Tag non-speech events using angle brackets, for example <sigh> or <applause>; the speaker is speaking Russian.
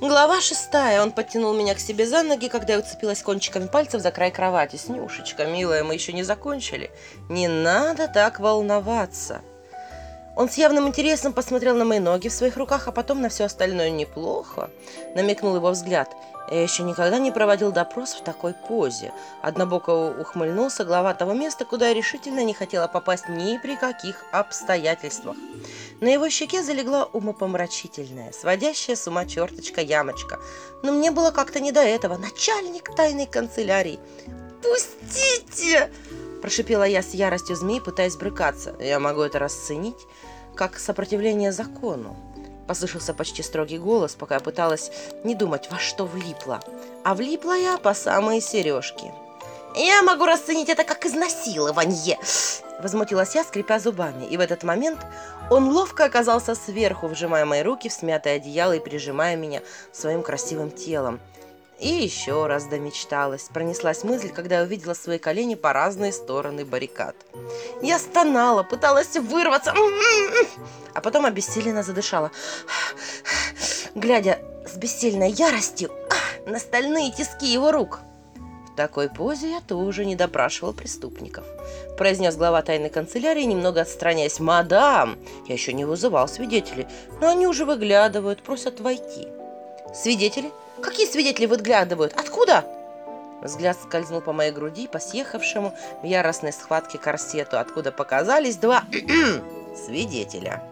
Глава шестая. Он подтянул меня к себе за ноги, когда я уцепилась кончиками пальцев за край кровати. Снюшечка, милая, мы еще не закончили. Не надо так волноваться. Он с явным интересом посмотрел на мои ноги в своих руках, а потом на все остальное неплохо. Намекнул его взгляд. Я еще никогда не проводил допрос в такой позе. Однобоко ухмыльнулся глава того места, куда я решительно не хотела попасть ни при каких обстоятельствах. На его щеке залегла умопомрачительная, сводящая с ума черточка ямочка. Но мне было как-то не до этого. Начальник тайной канцелярии. «Пустите!» – прошипела я с яростью змей, пытаясь брыкаться. Я могу это расценить как сопротивление закону. Послышался почти строгий голос, пока я пыталась не думать, во что влипла. А влипла я по самые сережки. «Я могу расценить это как изнасилование!» Возмутилась я, скрипя зубами. И в этот момент он ловко оказался сверху, вжимая мои руки в смятое одеяло и прижимая меня своим красивым телом. И еще раз домечталась. Пронеслась мысль, когда я увидела свои колени по разные стороны баррикад. Я стонала, пыталась вырваться, а потом обессиленно задышала, глядя с бессильной яростью на стальные тиски его рук. Такой позе я тоже не допрашивал преступников, произнес глава тайной канцелярии, немного отстраняясь. «Мадам, я еще не вызывал свидетелей, но они уже выглядывают, просят войти». «Свидетели?» Какие свидетели выглядывают? Откуда?» Взгляд скользнул по моей груди, по съехавшему в яростной схватке корсету, откуда показались два <clears throat> свидетеля.